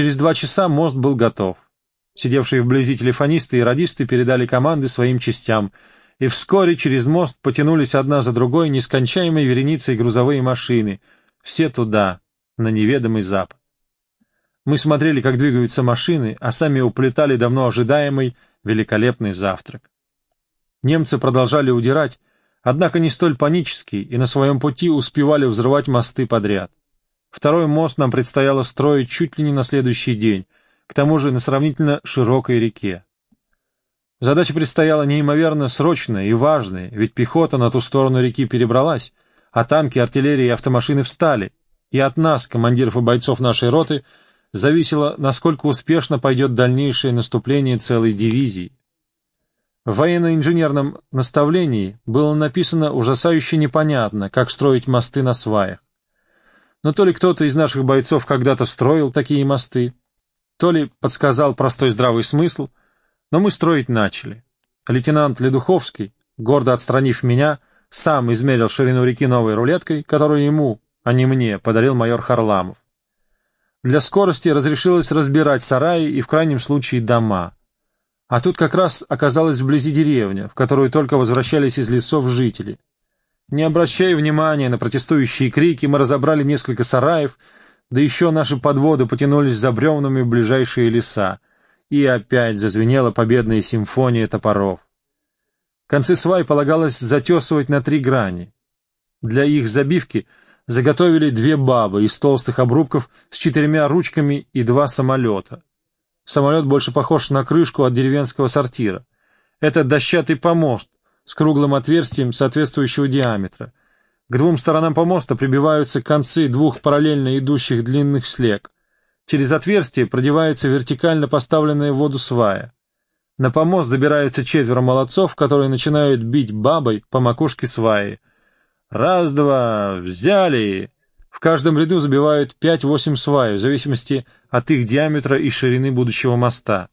Через два часа мост был готов. Сидевшие вблизи телефонисты и радисты передали команды своим частям, и вскоре через мост потянулись одна за другой нескончаемой вереницей грузовые машины, все туда, на неведомый запад. Мы смотрели, как двигаются машины, а сами уплетали давно ожидаемый великолепный завтрак. Немцы продолжали удирать, однако не столь панически, и на своем пути успевали взрывать мосты подряд. Второй мост нам предстояло строить чуть ли не на следующий день, к тому же на сравнительно широкой реке. Задача предстояла неимоверно срочная и важная, ведь пехота на ту сторону реки перебралась, а танки, артиллерия и автомашины встали, и от нас, командиров и бойцов нашей роты, зависело, насколько успешно пойдет дальнейшее наступление целой дивизии. В военно-инженерном наставлении было написано ужасающе непонятно, как строить мосты на сваях. Но то ли кто-то из наших бойцов когда-то строил такие мосты, то ли подсказал простой здравый смысл, но мы строить начали. Лейтенант Ледуховский, гордо отстранив меня, сам измерил ширину реки новой рулеткой, которую ему, а не мне, подарил майор Харламов. Для скорости разрешилось разбирать сараи и в крайнем случае дома. А тут как раз оказалась вблизи деревня, в которую только возвращались из лесов жители. Не обращая внимания на протестующие крики, мы разобрали несколько сараев, да еще наши подводы потянулись за бревнами в ближайшие леса, и опять зазвенела победная симфония топоров. Концы свай полагалось затесывать на три грани. Для их забивки заготовили две бабы из толстых обрубков с четырьмя ручками и два самолета. Самолет больше похож на крышку от деревенского сортира. Это дощатый помост, с круглым отверстием соответствующего диаметра. К двум сторонам помоста прибиваются концы двух параллельно идущих длинных слег. Через отверстие продевается вертикально поставленная в воду свая. На помост забираются четверо молодцов, которые начинают бить бабой по макушке сваи. Раз-два, взяли! В каждом ряду забивают 5-8 свай, в зависимости от их диаметра и ширины будущего моста.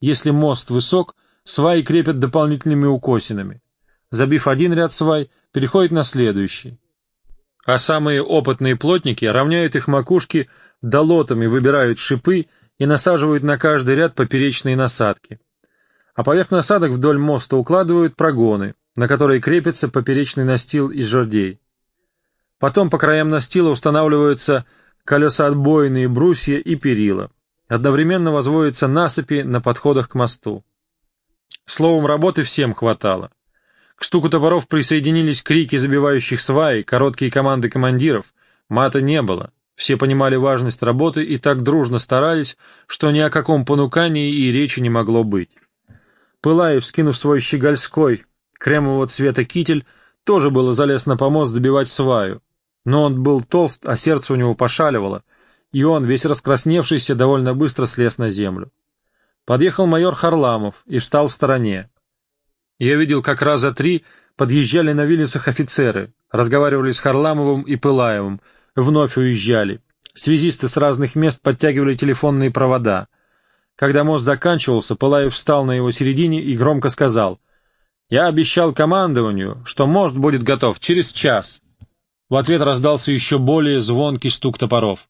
Если мост высок, сваи крепят дополнительными укосинами. Забив один ряд свай, переходит на следующий. А самые опытные плотники равняют их макушки долотами, выбирают шипы и насаживают на каждый ряд поперечные насадки. А поверх насадок вдоль моста укладывают прогоны, на которые крепится поперечный настил из жердей. Потом по краям настила устанавливаются колесоотбойные брусья и перила. Одновременно возводятся насыпи на подходах к мосту. Словом, работы всем хватало. К стуку топоров присоединились крики забивающих сваи, короткие команды командиров. Мата не было. Все понимали важность работы и так дружно старались, что ни о каком понукании и речи не могло быть. Пылаев, скинув свой щегольской, кремового цвета китель, тоже было залез на помост забивать сваю. Но он был толст, а сердце у него пошаливало, и он, весь раскрасневшийся, довольно быстро слез на землю. Подъехал майор Харламов и встал в стороне. Я видел, как раза три подъезжали на Виллисах офицеры, разговаривали с Харламовым и Пылаевым, вновь уезжали. Связисты с разных мест подтягивали телефонные провода. Когда мост заканчивался, Пылаев встал на его середине и громко сказал, «Я обещал командованию, что мост будет готов через час». В ответ раздался еще более звонкий стук топоров.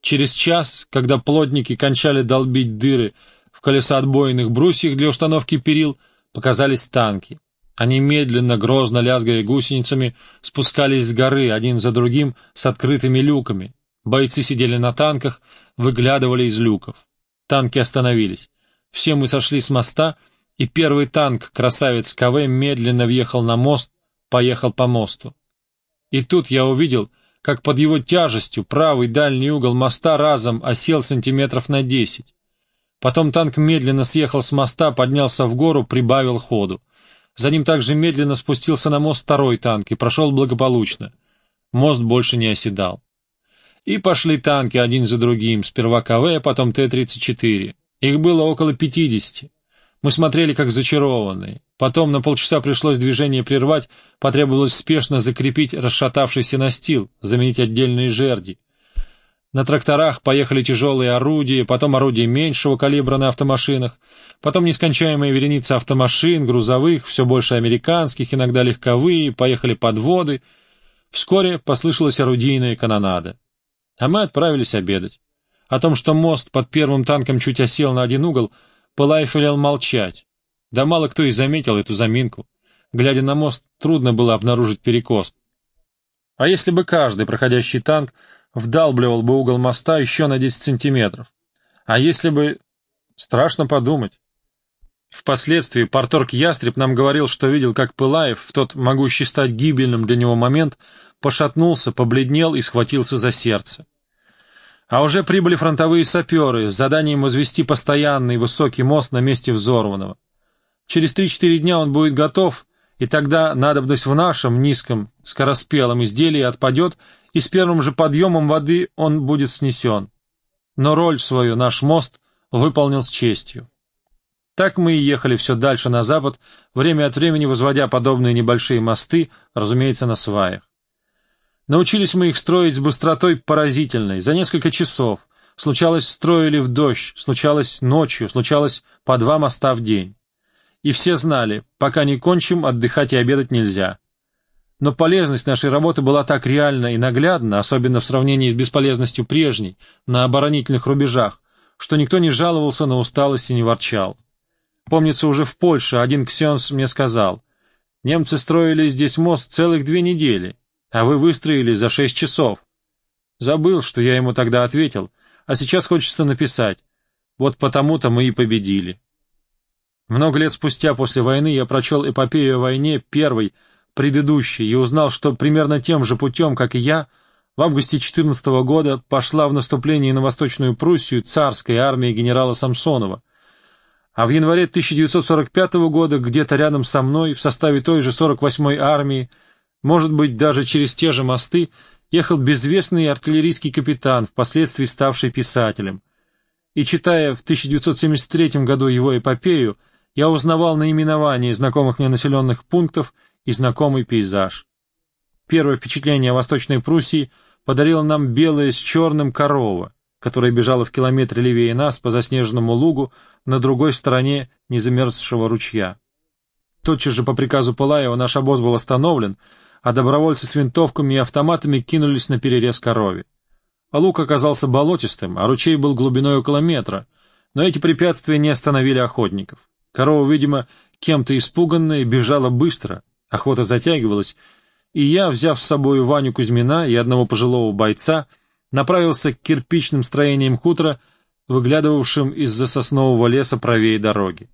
Через час, когда плотники кончали долбить дыры в колесоотбойных брусьях для установки перил, показались танки. Они медленно, грозно лязгая гусеницами, спускались с горы один за другим с открытыми люками. Бойцы сидели на танках, выглядывали из люков. Танки остановились. Все мы сошли с моста, и первый танк, красавец КВ, медленно въехал на мост, поехал по мосту. И тут я увидел, как под его тяжестью правый дальний угол моста разом осел сантиметров на десять. Потом танк медленно съехал с моста, поднялся в гору, прибавил ходу. За ним также медленно спустился на мост второй танк и прошел благополучно. Мост больше не оседал. И пошли танки один за другим, сперва КВ, потом Т-34. Их было около пятидесяти. Мы смотрели как зачарованные. Потом на полчаса пришлось движение прервать, потребовалось спешно закрепить расшатавшийся настил, заменить отдельные жерди. На тракторах поехали тяжелые орудия, потом орудия меньшего калибра на автомашинах, потом нескончаемая вереница автомашин, грузовых, все больше американских, иногда легковые, поехали подводы. Вскоре послышалась орудийная канонада. А мы отправились обедать. О том, что мост под первым танком чуть осел на один угол, Пылаев велел молчать. Да мало кто и заметил эту заминку. Глядя на мост, трудно было обнаружить перекос. А если бы каждый проходящий танк вдалбливал бы угол моста еще на 10 сантиметров? А если бы... Страшно подумать. Впоследствии порторг Ястреб нам говорил, что видел, как Пылаев, в тот могущий стать гибельным для него момент, пошатнулся, побледнел и схватился за сердце. А уже прибыли фронтовые саперы с заданием возвести постоянный высокий мост на месте взорванного. Через 3-4 дня он будет готов, и тогда надобность в нашем низком скороспелом изделии отпадет, и с первым же подъемом воды он будет снесен. Но роль свою наш мост выполнил с честью. Так мы и ехали все дальше на запад, время от времени возводя подобные небольшие мосты, разумеется, на сваях. Научились мы их строить с быстротой поразительной, за несколько часов. Случалось, строили в дождь, случалось ночью, случалось по два моста в день. И все знали, пока не кончим, отдыхать и обедать нельзя. Но полезность нашей работы была так реальна и наглядна, особенно в сравнении с бесполезностью прежней, на оборонительных рубежах, что никто не жаловался на усталость и не ворчал. Помнится, уже в Польше один ксенс мне сказал, «Немцы строили здесь мост целых две недели, а вы выстроили за шесть часов». Забыл, что я ему тогда ответил, а сейчас хочется написать. Вот потому-то мы и победили. Много лет спустя после войны я прочел эпопею о войне первой, предыдущей, и узнал, что примерно тем же путем, как и я, в августе 14 года пошла в наступление на Восточную Пруссию царская армия генерала Самсонова, а в январе 1945 года где-то рядом со мной, в составе той же 48-й армии, может быть, даже через те же мосты, ехал безвестный артиллерийский капитан, впоследствии ставший писателем. И читая в 1973 году его эпопею, я узнавал наименования знакомых мне населенных пунктов и знакомый пейзаж. Первое впечатление о Восточной Пруссии подарила нам белая с черным корова которая бежала в километре левее нас по заснеженному лугу на другой стороне незамерзшего ручья. Тотчас же по приказу Пылаева наш обоз был остановлен, а добровольцы с винтовками и автоматами кинулись на перерез корове. А оказался болотистым, а ручей был глубиной около метра, но эти препятствия не остановили охотников. Корова, видимо, кем-то испуганная, бежала быстро, охота затягивалась, и я, взяв с собой Ваню Кузьмина и одного пожилого бойца, направился к кирпичным строениям хутора, выглядывавшим из-за соснового леса правее дороги.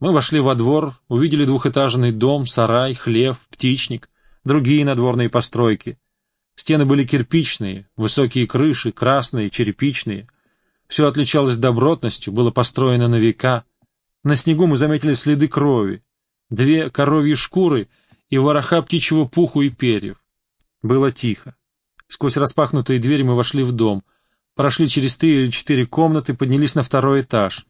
Мы вошли во двор, увидели двухэтажный дом, сарай, хлев, птичник, другие надворные постройки. Стены были кирпичные, высокие крыши, красные, черепичные. Все отличалось добротностью, было построено на века. На снегу мы заметили следы крови, две коровьи шкуры и вороха птичьего пуху и перьев. Было тихо. Сквозь распахнутые двери мы вошли в дом, прошли через три или четыре комнаты, поднялись на второй этаж.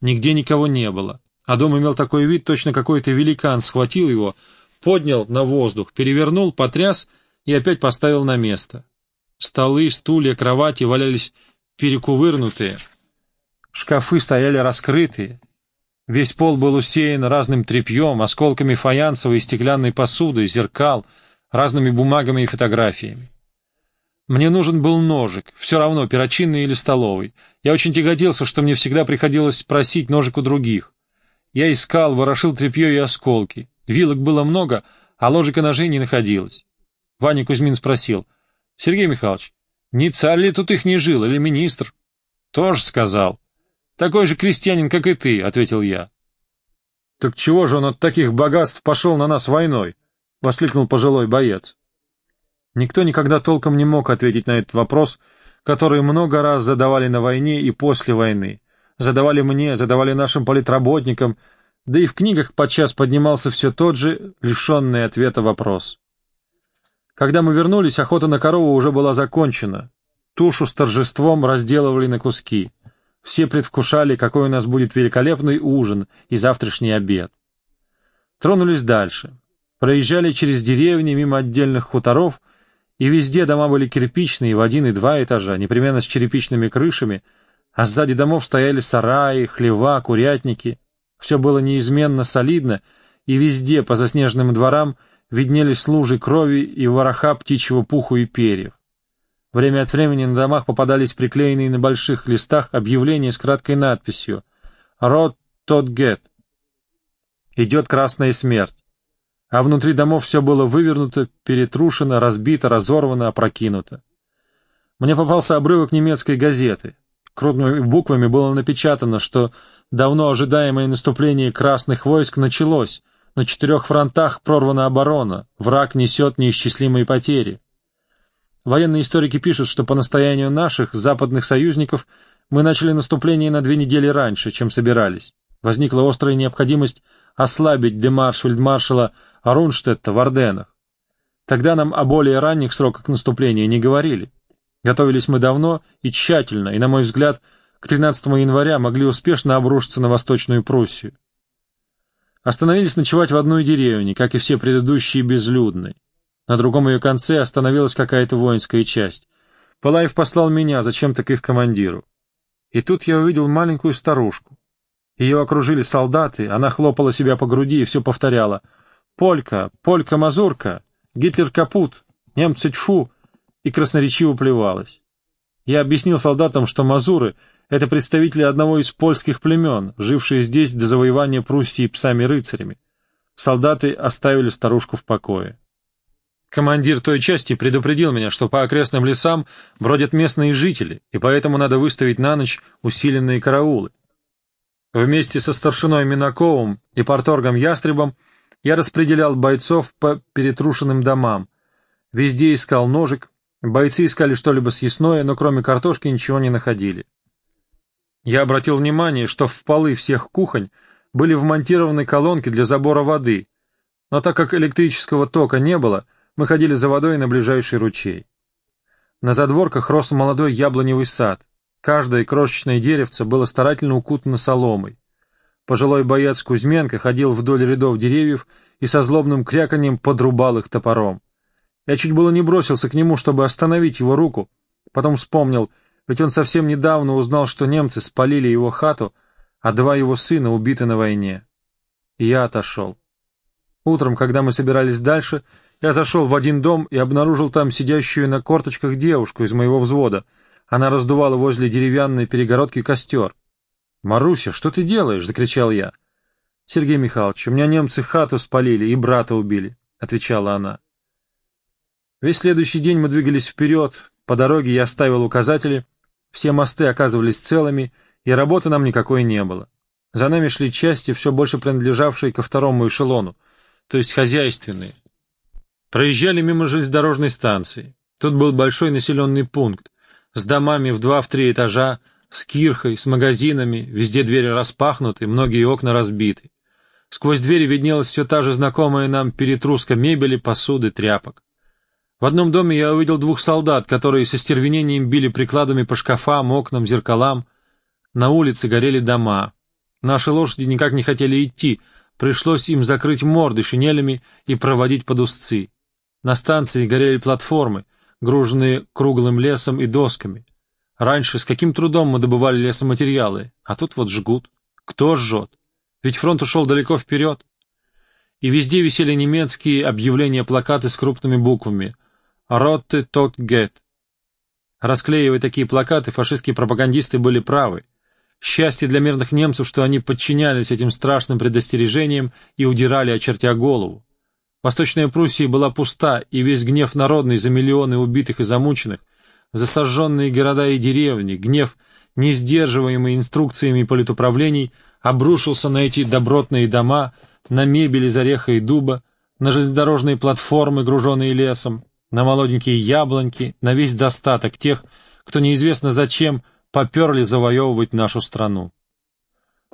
Нигде никого не было, а дом имел такой вид, точно какой-то великан схватил его, поднял на воздух, перевернул, потряс и опять поставил на место. Столы, стулья, кровати валялись перекувырнутые, шкафы стояли раскрытые, Весь пол был усеян разным тряпьем, осколками фаянсовой и стеклянной посуды, зеркал, разными бумагами и фотографиями. Мне нужен был ножик, все равно, перочинный или столовый. Я очень тяготился, что мне всегда приходилось просить ножик у других. Я искал, ворошил тряпье и осколки. Вилок было много, а ложек и ножей не находилось. Ваня Кузьмин спросил, — Сергей Михайлович, не царь ли тут их не жил, или министр? — Тоже сказал. — Такой же крестьянин, как и ты, — ответил я. — Так чего же он от таких богатств пошел на нас войной? — воскликнул пожилой боец. Никто никогда толком не мог ответить на этот вопрос, который много раз задавали на войне и после войны. Задавали мне, задавали нашим политработникам, да и в книгах подчас поднимался все тот же, лишенный ответа вопрос. Когда мы вернулись, охота на корову уже была закончена. Тушу с торжеством разделывали на куски. Все предвкушали, какой у нас будет великолепный ужин и завтрашний обед. Тронулись дальше. Проезжали через деревни мимо отдельных хуторов — и везде дома были кирпичные, в один и два этажа, непременно с черепичными крышами, а сзади домов стояли сараи, хлева, курятники. Все было неизменно солидно, и везде по заснеженным дворам виднелись лужи крови и вороха птичьего пуху и перьев. Время от времени на домах попадались приклеенные на больших листах объявления с краткой надписью «Род тот гет» — «Идет красная смерть». А внутри домов все было вывернуто, перетрушено, разбито, разорвано, опрокинуто. Мне попался обрывок немецкой газеты. Крупными буквами было напечатано, что давно ожидаемое наступление красных войск началось, на четырех фронтах прорвана оборона, враг несет неисчислимые потери. Военные историки пишут, что по настоянию наших, западных союзников, мы начали наступление на две недели раньше, чем собирались. Возникла острая необходимость ослабить демарш фельдмаршала в Орденах. Тогда нам о более ранних сроках наступления не говорили. Готовились мы давно и тщательно, и, на мой взгляд, к 13 января могли успешно обрушиться на Восточную Пруссию. Остановились ночевать в одной деревне, как и все предыдущие безлюдной. На другом ее конце остановилась какая-то воинская часть. Палаев послал меня зачем-то к их командиру. И тут я увидел маленькую старушку. Ее окружили солдаты, она хлопала себя по груди и все повторяла. «Полька! Полька-мазурка! Гитлер капут! Немцы тьфу!» и красноречиво плевалась. Я объяснил солдатам, что мазуры — это представители одного из польских племен, жившие здесь до завоевания Пруссии псами-рыцарями. Солдаты оставили старушку в покое. Командир той части предупредил меня, что по окрестным лесам бродят местные жители, и поэтому надо выставить на ночь усиленные караулы. Вместе со старшиной Минаковым и порторгом Ястребом я распределял бойцов по перетрушенным домам. Везде искал ножик, бойцы искали что-либо съестное, но кроме картошки ничего не находили. Я обратил внимание, что в полы всех кухонь были вмонтированы колонки для забора воды, но так как электрического тока не было — мы ходили за водой на ближайший ручей. На задворках рос молодой яблоневый сад. Каждое крошечное деревце было старательно укутано соломой. Пожилой боец Кузьменко ходил вдоль рядов деревьев и со злобным кряканьем подрубал их топором. Я чуть было не бросился к нему, чтобы остановить его руку, потом вспомнил, ведь он совсем недавно узнал, что немцы спалили его хату, а два его сына убиты на войне. И я отошел. Утром, когда мы собирались дальше, я зашел в один дом и обнаружил там сидящую на корточках девушку из моего взвода. Она раздувала возле деревянной перегородки костер. «Маруся, что ты делаешь?» — закричал я. «Сергей Михайлович, у меня немцы хату спалили и брата убили», — отвечала она. Весь следующий день мы двигались вперед, по дороге я ставил указатели, все мосты оказывались целыми, и работы нам никакой не было. За нами шли части, все больше принадлежавшие ко второму эшелону, то есть хозяйственные. Проезжали мимо железнодорожной станции. Тут был большой населенный пункт, с домами в два-в три этажа, с кирхой, с магазинами, везде двери распахнуты, многие окна разбиты. Сквозь двери виднелась все та же знакомая нам перетруска мебели, посуды, тряпок. В одном доме я увидел двух солдат, которые со стервенением били прикладами по шкафам, окнам, зеркалам. На улице горели дома. Наши лошади никак не хотели идти, пришлось им закрыть морды шинелями и проводить под узцы. На станции горели платформы, груженные круглым лесом и досками. Раньше с каким трудом мы добывали лесоматериалы, а тут вот жгут. Кто жжет? Ведь фронт ушел далеко вперед. И везде висели немецкие объявления-плакаты с крупными буквами «Ротте тот гет». Расклеивая такие плакаты, фашистские пропагандисты были правы. Счастье для мирных немцев, что они подчинялись этим страшным предостережениям и удирали, очертя голову. Восточная Пруссия была пуста, и весь гнев народный за миллионы убитых и замученных, за сожженные города и деревни, гнев, не сдерживаемый инструкциями политуправлений, обрушился на эти добротные дома, на мебель из ореха и дуба, на железнодорожные платформы, груженные лесом, на молоденькие яблоньки, на весь достаток тех, кто неизвестно зачем поперли завоевывать нашу страну.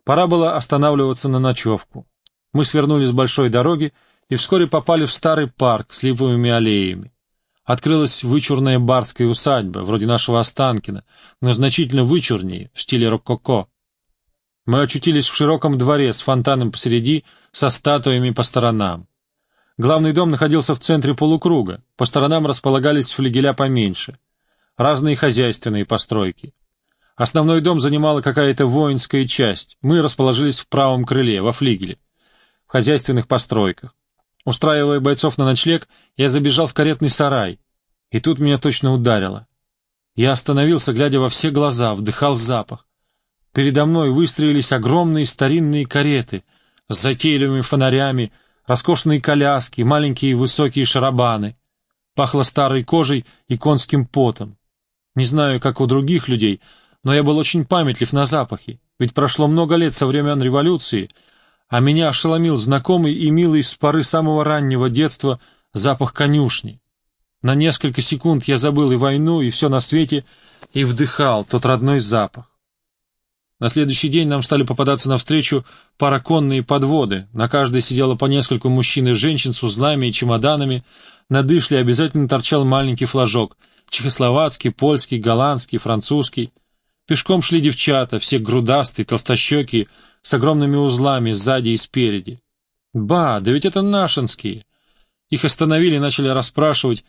Пора было останавливаться на ночевку. Мы свернули с большой дороги и вскоре попали в старый парк с липовыми аллеями. Открылась вычурная барская усадьба, вроде нашего Останкина, но значительно вычурнее, в стиле рококо. Мы очутились в широком дворе с фонтаном посреди, со статуями по сторонам. Главный дом находился в центре полукруга, по сторонам располагались флигеля поменьше, разные хозяйственные постройки. Основной дом занимала какая-то воинская часть, мы расположились в правом крыле, во флигеле, в хозяйственных постройках. Устраивая бойцов на ночлег, я забежал в каретный сарай. И тут меня точно ударило. Я остановился, глядя во все глаза, вдыхал запах. Передо мной выстроились огромные старинные кареты с затейливыми фонарями, роскошные коляски, маленькие высокие шарабаны. Пахло старой кожей и конским потом. Не знаю, как у других людей, но я был очень памятлив на запахи, ведь прошло много лет со времен революции, а меня ошеломил знакомый и милый с поры самого раннего детства запах конюшни. На несколько секунд я забыл и войну, и все на свете, и вдыхал тот родной запах. На следующий день нам стали попадаться навстречу параконные подводы. На каждой сидело по нескольку мужчин и женщин с узлами и чемоданами. На дышле обязательно торчал маленький флажок. Чехословацкий, польский, голландский, французский. Пешком шли девчата, все грудастые, толстощекие, с огромными узлами сзади и спереди. Ба, да ведь это нашинские. Их остановили и начали расспрашивать,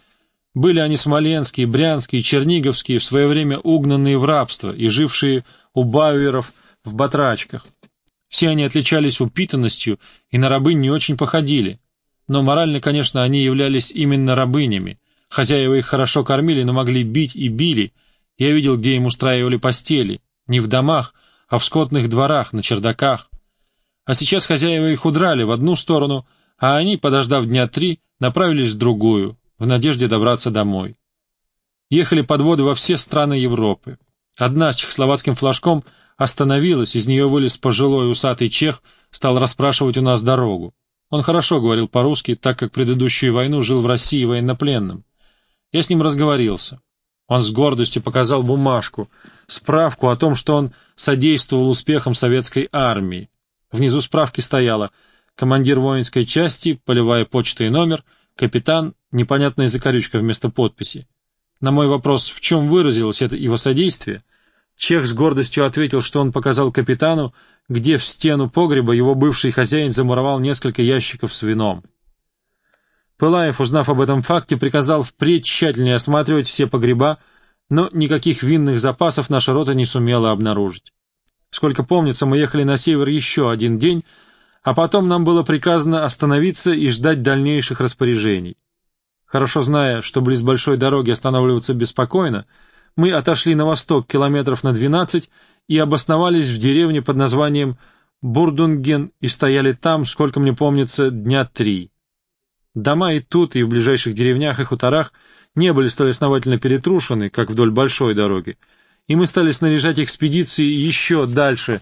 были они смоленские, брянские, черниговские, в свое время угнанные в рабство и жившие у бауэров в батрачках. Все они отличались упитанностью и на рабынь не очень походили. Но морально, конечно, они являлись именно рабынями. Хозяева их хорошо кормили, но могли бить и били. Я видел, где им устраивали постели. Не в домах, а в скотных дворах, на чердаках. А сейчас хозяева их удрали в одну сторону, а они, подождав дня три, направились в другую, в надежде добраться домой. Ехали подводы во все страны Европы. Одна с чехословацким флажком остановилась, из нее вылез пожилой усатый чех, стал расспрашивать у нас дорогу. Он хорошо говорил по-русски, так как предыдущую войну жил в России военнопленным. Я с ним разговорился. Он с гордостью показал бумажку, справку о том, что он содействовал успехам советской армии. Внизу справки стояло «Командир воинской части, полевая почта и номер, капитан непонятная закорючка вместо подписи. На мой вопрос, в чем выразилось это его содействие, Чех с гордостью ответил, что он показал капитану, где в стену погреба его бывший хозяин замуровал несколько ящиков с вином. Пылаев, узнав об этом факте, приказал впредь тщательнее осматривать все погреба, но никаких винных запасов наша рота не сумела обнаружить. Сколько помнится, мы ехали на север еще один день, а потом нам было приказано остановиться и ждать дальнейших распоряжений. Хорошо зная, что близ большой дороги останавливаться беспокойно, мы отошли на восток километров на 12 и обосновались в деревне под названием Бурдунген и стояли там, сколько мне помнится, дня три. Дома и тут, и в ближайших деревнях и хуторах не были столь основательно перетрушены, как вдоль большой дороги, и мы стали снаряжать экспедиции еще дальше,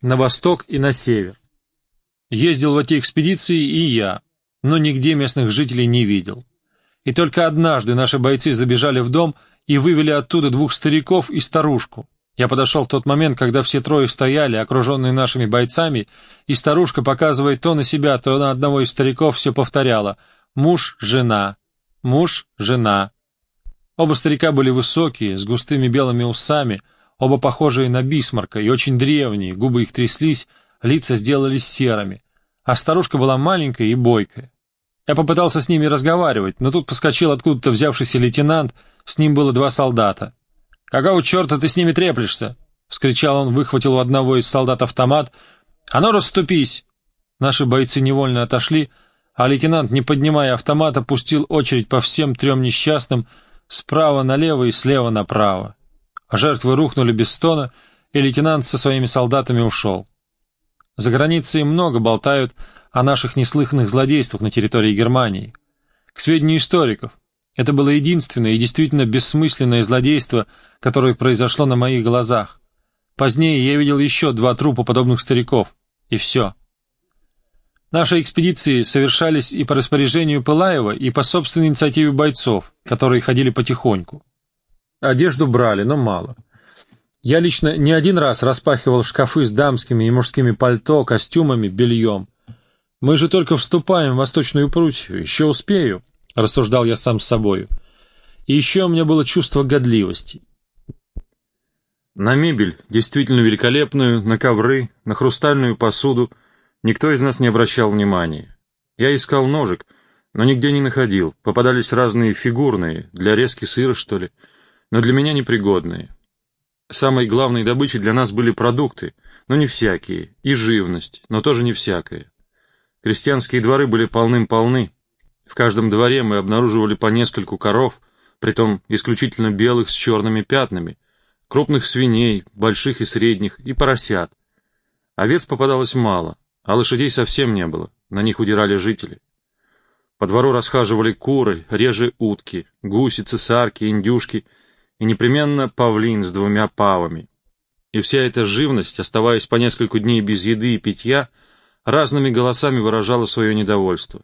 на восток и на север. Ездил в эти экспедиции и я, но нигде местных жителей не видел. И только однажды наши бойцы забежали в дом и вывели оттуда двух стариков и старушку. Я подошел в тот момент, когда все трое стояли, окруженные нашими бойцами, и старушка, показывая то на себя, то на одного из стариков, все повторяла «муж, жена, муж, жена». Оба старика были высокие, с густыми белыми усами, оба похожие на бисмарка и очень древние, губы их тряслись, лица сделались серыми, а старушка была маленькая и бойкая. Я попытался с ними разговаривать, но тут поскочил откуда-то взявшийся лейтенант, с ним было два солдата. «Какого черта ты с ними треплешься?» — вскричал он, выхватил у одного из солдат автомат. «А ну, расступись!» Наши бойцы невольно отошли, а лейтенант, не поднимая автомата, пустил очередь по всем трем несчастным справа налево и слева направо. Жертвы рухнули без стона, и лейтенант со своими солдатами ушел. За границей много болтают о наших неслыханных злодействах на территории Германии. К сведению историков, это было единственное и действительно бессмысленное злодейство, которое произошло на моих глазах. Позднее я видел еще два трупа подобных стариков, и все. Наши экспедиции совершались и по распоряжению Пылаева, и по собственной инициативе бойцов, которые ходили потихоньку. Одежду брали, но мало. Я лично не один раз распахивал шкафы с дамскими и мужскими пальто, костюмами, бельем. Мы же только вступаем в Восточную Прусию, еще успею, — рассуждал я сам с собою. И еще у меня было чувство годливости. На мебель, действительно великолепную, на ковры, на хрустальную посуду, никто из нас не обращал внимания. Я искал ножик, но нигде не находил, попадались разные фигурные, для резки сыра, что ли, но для меня непригодные. Самой главной добычей для нас были продукты, но не всякие, и живность, но тоже не всякая. Крестьянские дворы были полным-полны. В каждом дворе мы обнаруживали по нескольку коров, притом исключительно белых с черными пятнами, крупных свиней, больших и средних, и поросят. Овец попадалось мало, а лошадей совсем не было, на них удирали жители. По двору расхаживали куры, реже утки, гуси, цесарки, индюшки и непременно павлин с двумя павами. И вся эта живность, оставаясь по несколько дней без еды и питья, разными голосами выражала свое недовольство.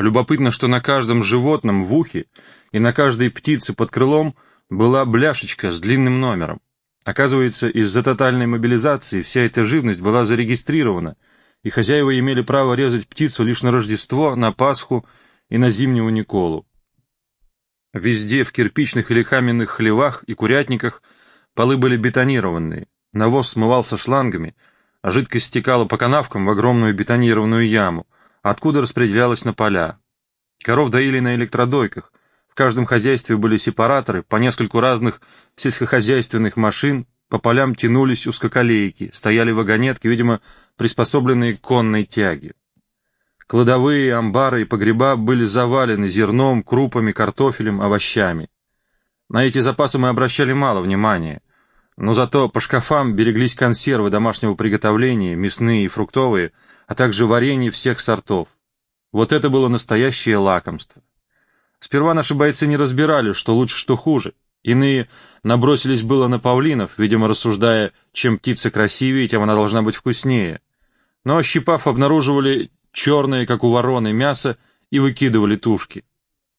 Любопытно, что на каждом животном в ухе и на каждой птице под крылом была бляшечка с длинным номером. Оказывается, из-за тотальной мобилизации вся эта живность была зарегистрирована, и хозяева имели право резать птицу лишь на Рождество, на Пасху и на зимнюю Николу. Везде, в кирпичных или каменных хлевах и курятниках, полы были бетонированные, навоз смывался шлангами, а жидкость стекала по канавкам в огромную бетонированную яму, откуда распределялась на поля. Коров доили на электродойках, в каждом хозяйстве были сепараторы, по нескольку разных сельскохозяйственных машин, по полям тянулись узкоколейки, стояли вагонетки, видимо, приспособленные к конной тяге. Кладовые, амбары и погреба были завалены зерном, крупами, картофелем, овощами. На эти запасы мы обращали мало внимания, но зато по шкафам береглись консервы домашнего приготовления, мясные и фруктовые, а также варенье всех сортов. Вот это было настоящее лакомство. Сперва наши бойцы не разбирали, что лучше, что хуже. Иные набросились было на павлинов, видимо, рассуждая, чем птица красивее, тем она должна быть вкуснее. Но, ощипав, обнаруживали черное, как у вороны, мясо и выкидывали тушки.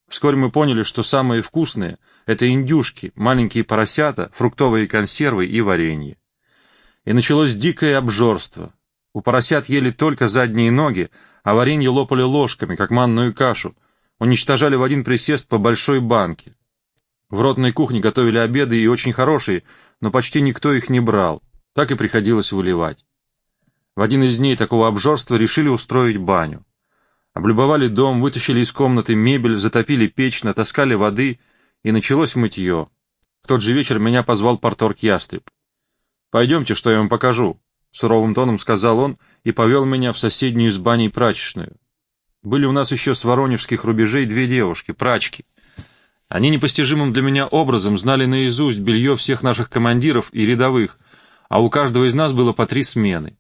Вскоре мы поняли, что самые вкусные — это индюшки, маленькие поросята, фруктовые консервы и варенье. И началось дикое обжорство. У поросят ели только задние ноги, а варенье лопали ложками, как манную кашу — уничтожали в один присест по большой банке. В ротной кухне готовили обеды и очень хорошие, но почти никто их не брал, так и приходилось выливать. В один из дней такого обжорства решили устроить баню. Облюбовали дом, вытащили из комнаты мебель, затопили печь, натаскали воды, и началось мытье. В тот же вечер меня позвал порторг Ястреб. «Пойдемте, что я вам покажу», — суровым тоном сказал он и повел меня в соседнюю с баней прачечную. Были у нас еще с воронежских рубежей две девушки, прачки. Они непостижимым для меня образом знали наизусть белье всех наших командиров и рядовых, а у каждого из нас было по три смены.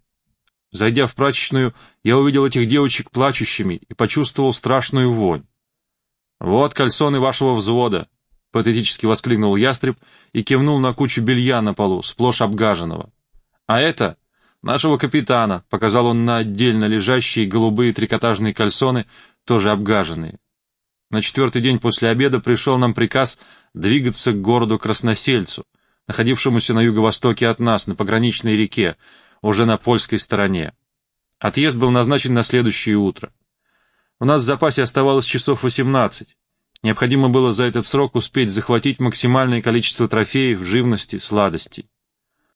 Зайдя в прачечную, я увидел этих девочек плачущими и почувствовал страшную вонь. «Вот кальсоны вашего взвода!» — патетически воскликнул ястреб и кивнул на кучу белья на полу, сплошь обгаженного. «А это «Нашего капитана», — показал он на отдельно лежащие голубые трикотажные кальсоны, тоже обгаженные. На четвертый день после обеда пришел нам приказ двигаться к городу Красносельцу, находившемуся на юго-востоке от нас, на пограничной реке, уже на польской стороне. Отъезд был назначен на следующее утро. У нас в запасе оставалось часов 18. Необходимо было за этот срок успеть захватить максимальное количество трофеев, живности, сладостей.